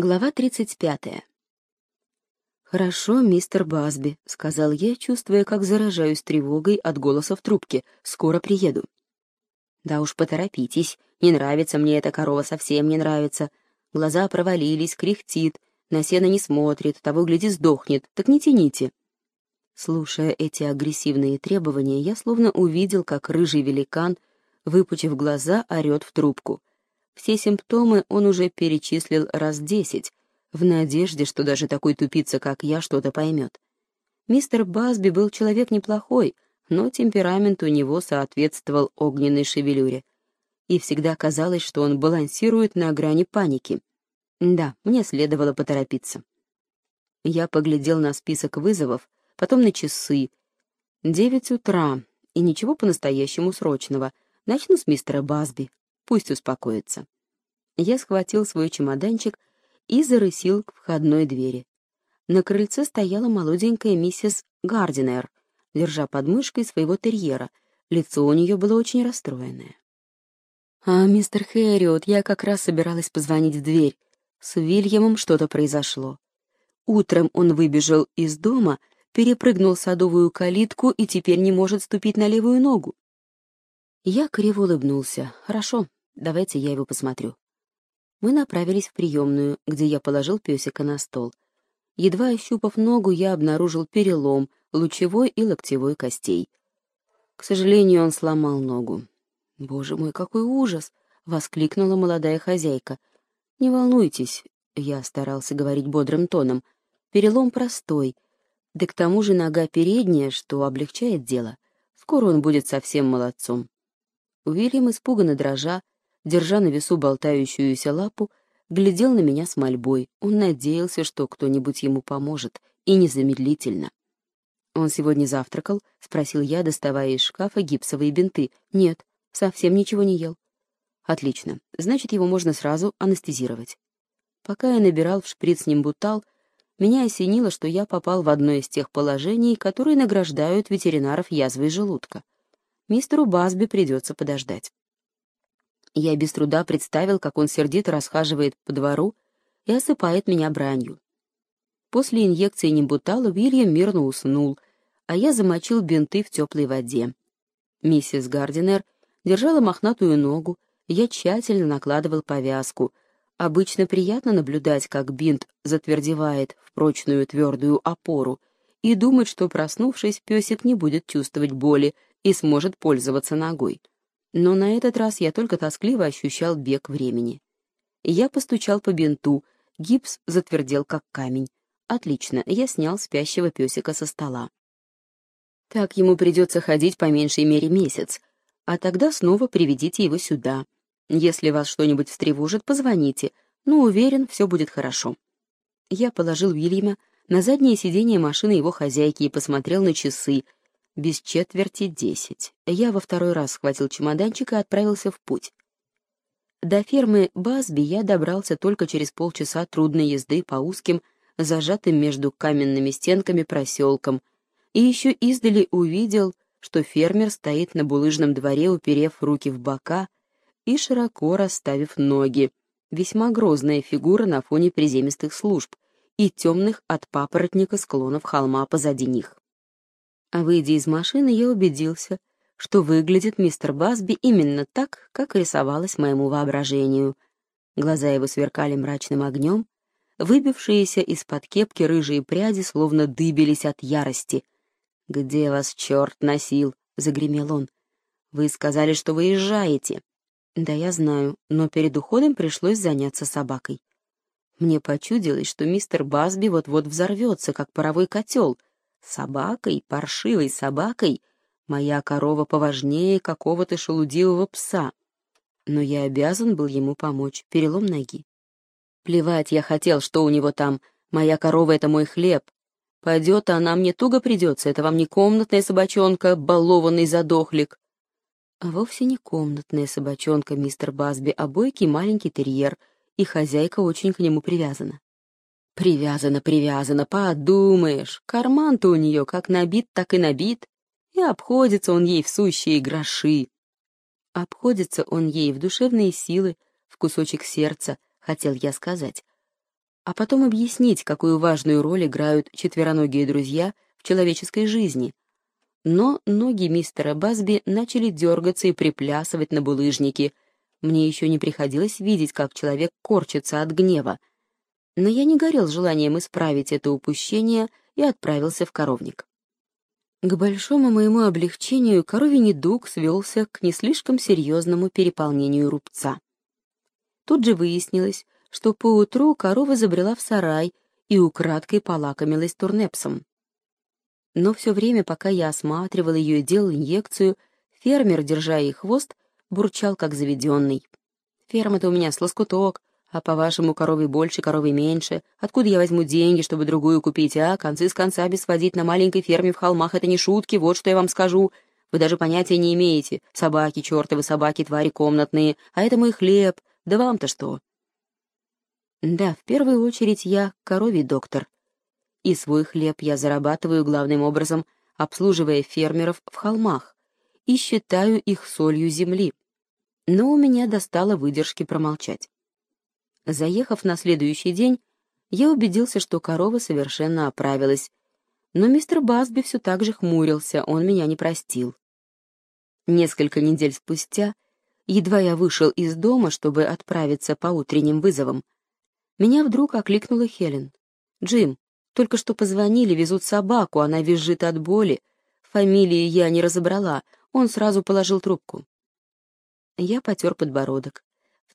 Глава 35. «Хорошо, мистер Басби», — сказал я, чувствуя, как заражаюсь тревогой от голоса в трубке. «Скоро приеду». «Да уж поторопитесь. Не нравится мне эта корова, совсем не нравится. Глаза провалились, кряхтит, на сено не смотрит, того, гляди, сдохнет. Так не тяните». Слушая эти агрессивные требования, я словно увидел, как рыжий великан, выпучив глаза, орет в трубку — все симптомы он уже перечислил раз десять, в надежде, что даже такой тупица, как я, что-то поймет. Мистер Басби был человек неплохой, но темперамент у него соответствовал огненной шевелюре. И всегда казалось, что он балансирует на грани паники. Да, мне следовало поторопиться. Я поглядел на список вызовов, потом на часы. Девять утра, и ничего по-настоящему срочного. Начну с мистера Басби. Пусть успокоится. Я схватил свой чемоданчик и зарысил к входной двери. На крыльце стояла молоденькая миссис Гардинер, держа под мышкой своего терьера. Лицо у нее было очень расстроенное. «А, мистер Хэриот, я как раз собиралась позвонить в дверь. С Уильямом что-то произошло. Утром он выбежал из дома, перепрыгнул садовую калитку и теперь не может ступить на левую ногу. Я криво улыбнулся. «Хорошо, Давайте я его посмотрю. Мы направились в приемную, где я положил песика на стол. Едва ощупав ногу, я обнаружил перелом лучевой и локтевой костей. К сожалению, он сломал ногу. «Боже мой, какой ужас!» — воскликнула молодая хозяйка. «Не волнуйтесь», — я старался говорить бодрым тоном. «Перелом простой, да к тому же нога передняя, что облегчает дело. Скоро он будет совсем молодцом». Уильям, испуганно дрожа, держа на весу болтающуюся лапу, глядел на меня с мольбой. Он надеялся, что кто-нибудь ему поможет, и незамедлительно. «Он сегодня завтракал?» — спросил я, доставая из шкафа гипсовые бинты. «Нет, совсем ничего не ел». «Отлично. Значит, его можно сразу анестезировать». Пока я набирал в шприц нимбутал, меня осенило, что я попал в одно из тех положений, которые награждают ветеринаров язвой желудка. Мистеру Басби придется подождать. Я без труда представил, как он сердито расхаживает по двору и осыпает меня бранью. После инъекции небутала Уильям мирно уснул, а я замочил бинты в теплой воде. Миссис Гардинер держала мохнатую ногу, я тщательно накладывал повязку. Обычно приятно наблюдать, как бинт затвердевает в прочную твердую опору, и думать, что, проснувшись, песик не будет чувствовать боли и сможет пользоваться ногой. Но на этот раз я только тоскливо ощущал бег времени. Я постучал по бинту, гипс затвердел как камень. Отлично, я снял спящего песика со стола. Так ему придется ходить по меньшей мере месяц, а тогда снова приведите его сюда. Если вас что-нибудь встревожит, позвоните, но уверен, все будет хорошо. Я положил Уильяма на заднее сиденье машины его хозяйки и посмотрел на часы — без четверти десять. Я во второй раз схватил чемоданчик и отправился в путь. До фермы Басби я добрался только через полчаса трудной езды по узким, зажатым между каменными стенками проселкам, и еще издали увидел, что фермер стоит на булыжном дворе, уперев руки в бока и широко расставив ноги. Весьма грозная фигура на фоне приземистых служб и темных от папоротника склонов холма позади них. А выйдя из машины, я убедился, что выглядит мистер Басби именно так, как рисовалось моему воображению. Глаза его сверкали мрачным огнем, выбившиеся из-под кепки рыжие пряди словно дыбились от ярости. «Где вас черт носил?» — загремел он. «Вы сказали, что выезжаете». «Да, я знаю, но перед уходом пришлось заняться собакой». Мне почудилось, что мистер Басби вот-вот взорвется, как паровой котел — Собакой, паршивой собакой, моя корова поважнее какого-то шелудивого пса. Но я обязан был ему помочь, перелом ноги. Плевать я хотел, что у него там. Моя корова — это мой хлеб. Пойдет, она мне туго придется. Это вам не комнатная собачонка, балованный задохлик. А вовсе не комнатная собачонка, мистер Басби, а бойкий маленький терьер, и хозяйка очень к нему привязана. Привязана, привязана, подумаешь, карман-то у нее как набит, так и набит, и обходится он ей в сущие гроши. Обходится он ей в душевные силы, в кусочек сердца, хотел я сказать. а потом объяснить, какую важную роль играют четвероногие друзья в человеческой жизни. Но ноги мистера Басби начали дергаться и приплясывать на булыжнике. Мне еще не приходилось видеть, как человек корчится от гнева. Но я не горел желанием исправить это упущение и отправился в коровник. К большому моему облегчению коровий недуг свелся к не слишком серьезному переполнению рубца. Тут же выяснилось, что поутру корова забрела в сарай и украдкой полакомилась турнепсом. Но все время, пока я осматривал ее и делал инъекцию, фермер, держа ей хвост, бурчал как заведенный. «Ферма-то у меня с лоскуток, а по-вашему, коровы больше, коровы меньше. Откуда я возьму деньги, чтобы другую купить, а? Концы с концами сводить на маленькой ферме в холмах — это не шутки, вот что я вам скажу. Вы даже понятия не имеете. Собаки, чертовы собаки, твари комнатные. А это мой хлеб. Да вам-то что?» Да, в первую очередь я коровий доктор. И свой хлеб я зарабатываю главным образом, обслуживая фермеров в холмах, и считаю их солью земли. Но у меня достало выдержки промолчать. Заехав на следующий день, я убедился, что корова совершенно оправилась. Но мистер Басби все так же хмурился, он меня не простил. Несколько недель спустя, едва я вышел из дома, чтобы отправиться по утренним вызовам, меня вдруг окликнула Хелен. «Джим, только что позвонили, везут собаку, она визжит от боли. Фамилии я не разобрала, он сразу положил трубку». Я потер подбородок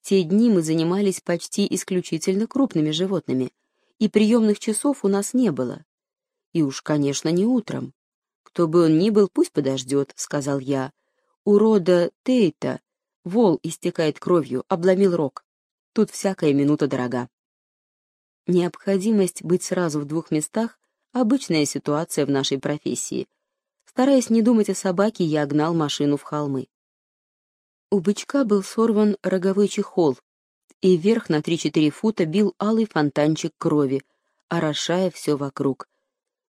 те дни мы занимались почти исключительно крупными животными, и приемных часов у нас не было. И уж, конечно, не утром. Кто бы он ни был, пусть подождет, — сказал я. У рода Тейта вол истекает кровью, обломил рог. Тут всякая минута дорога. Необходимость быть сразу в двух местах — обычная ситуация в нашей профессии. Стараясь не думать о собаке, я гнал машину в холмы. У бычка был сорван роговой чехол, и вверх на 3-4 фута бил алый фонтанчик крови, орошая все вокруг.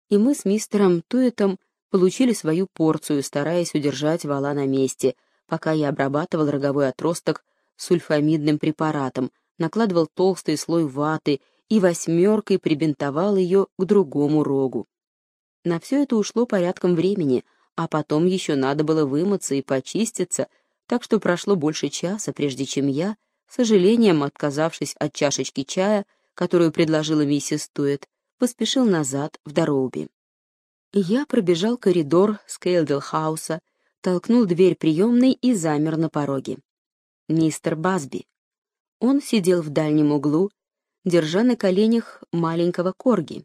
И мы с мистером Туэтом получили свою порцию, стараясь удержать вала на месте, пока я обрабатывал роговой отросток сульфамидным препаратом, накладывал толстый слой ваты и восьмеркой прибинтовал ее к другому рогу. На все это ушло порядком времени, а потом еще надо было вымыться и почиститься — так что прошло больше часа, прежде чем я, с сожалением отказавшись от чашечки чая, которую предложила миссис Туэт, поспешил назад в Дарроуби. Я пробежал коридор Скелдейл-хауса, толкнул дверь приемной и замер на пороге. Мистер Басби. Он сидел в дальнем углу, держа на коленях маленького корги.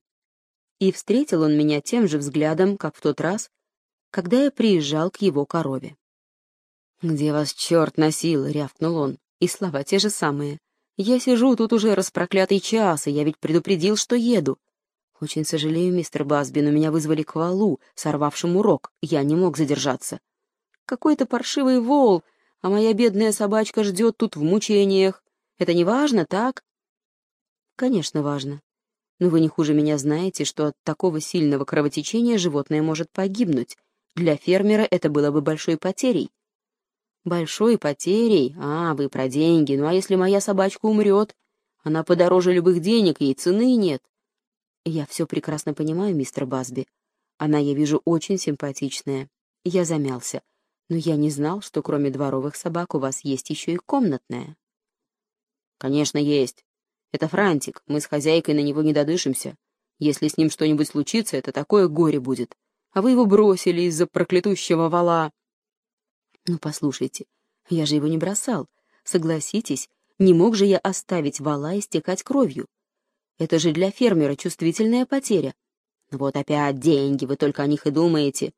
И встретил он меня тем же взглядом, как в тот раз, когда я приезжал к его корове. «Где вас черт носил?» — рявкнул он. И слова те же самые. «Я сижу тут уже распроклятый час, и я ведь предупредил, что еду». «Очень сожалею, мистер Басби, но меня вызвали к валу, сорвавшему урок. Я не мог задержаться». «Какой-то паршивый вол, а моя бедная собачка ждет тут в мучениях. Это не важно, так?» «Конечно, важно. Но вы не хуже меня знаете, что от такого сильного кровотечения животное может погибнуть. Для фермера это было бы большой потерей. Большой потерей? А, вы про деньги. Ну а если моя собачка умрет? Она подороже любых денег, ей цены нет. Я все прекрасно понимаю, мистер Басби. Она, я вижу, очень симпатичная. Я замялся. Но я не знал, что кроме дворовых собак у вас есть еще и комнатная. Конечно, есть. Это Франтик. Мы с хозяйкой на него не додышимся. Если с ним что-нибудь случится, это такое горе будет. А вы его бросили из-за проклятущего вала. Ну, послушайте, я же его не бросал. Согласитесь, не мог же я оставить вала истекать кровью. Это же для фермера чувствительная потеря. Вот опять деньги, вы только о них и думаете.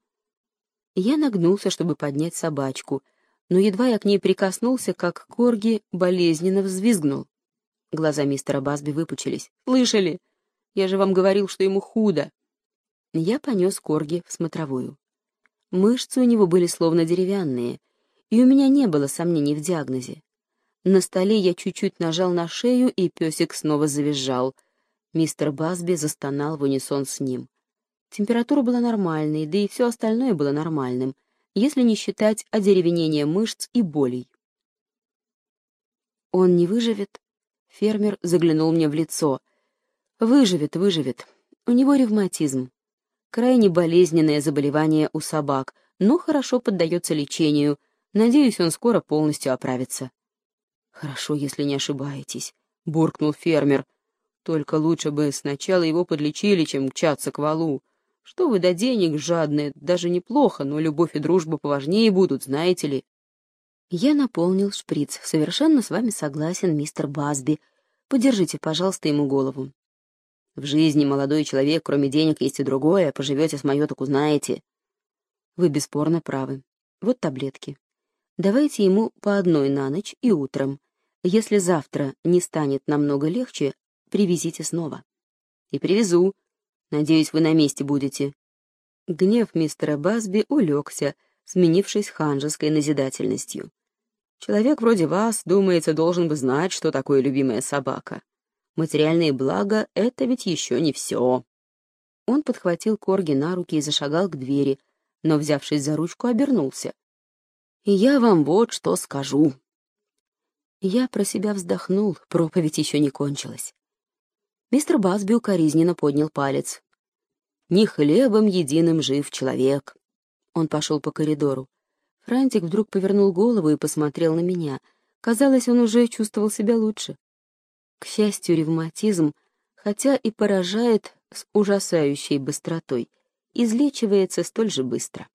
Я нагнулся, чтобы поднять собачку, но едва я к ней прикоснулся, как Корги болезненно взвизгнул. Глаза мистера Басби выпучились. «Слышали? Я же вам говорил, что ему худо!» Я понес Корги в смотровую. Мышцы у него были словно деревянные, и у меня не было сомнений в диагнозе. На столе я чуть-чуть нажал на шею, и песик снова завизжал. Мистер Басби застонал в унисон с ним. Температура была нормальной, да и все остальное было нормальным, если не считать одеревенения мышц и болей. «Он не выживет?» Фермер заглянул мне в лицо. Выживет, выживет. У него ревматизм. Крайне болезненное заболевание у собак, но хорошо поддается лечению. Надеюсь, он скоро полностью оправится. Хорошо, если не ошибаетесь, буркнул фермер. Только лучше бы сначала его подлечили, чем мчаться к валу. Что вы до денег жадные, даже неплохо, но любовь и дружба поважнее будут, знаете ли. Я наполнил шприц. Совершенно с вами согласен, мистер Базби. Подержите, пожалуйста, ему голову. В жизни, молодой человек, кроме денег есть и другое. Поживете с моё, так узнаете. Вы бесспорно правы. Вот таблетки. Давайте ему по одной на ночь и утром. Если завтра не станет намного легче, привезите снова. И привезу. Надеюсь, вы на месте будете. Гнев мистера Басби улегся, сменившись ханжеской назидательностью. Человек вроде вас, думается, должен бы знать, что такое любимая собака. Материальные блага — это ведь еще не все. Он подхватил Корги на руки и зашагал к двери, но, взявшись за ручку, обернулся. «И я вам вот что скажу». Я про себя вздохнул, проповедь еще не кончилась. Мистер Басби укоризненно поднял палец. «Не хлебом единым жив человек». Он пошел по коридору. Франтик вдруг повернул голову и посмотрел на меня. Казалось, он уже чувствовал себя лучше. К счастью, ревматизм, хотя и поражает с ужасающей быстротой, излечивается столь же быстро.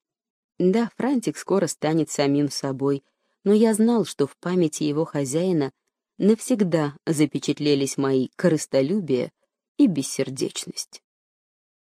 Да, Франтик скоро станет самим собой, но я знал, что в памяти его хозяина навсегда запечатлелись мои корыстолюбие и бессердечность.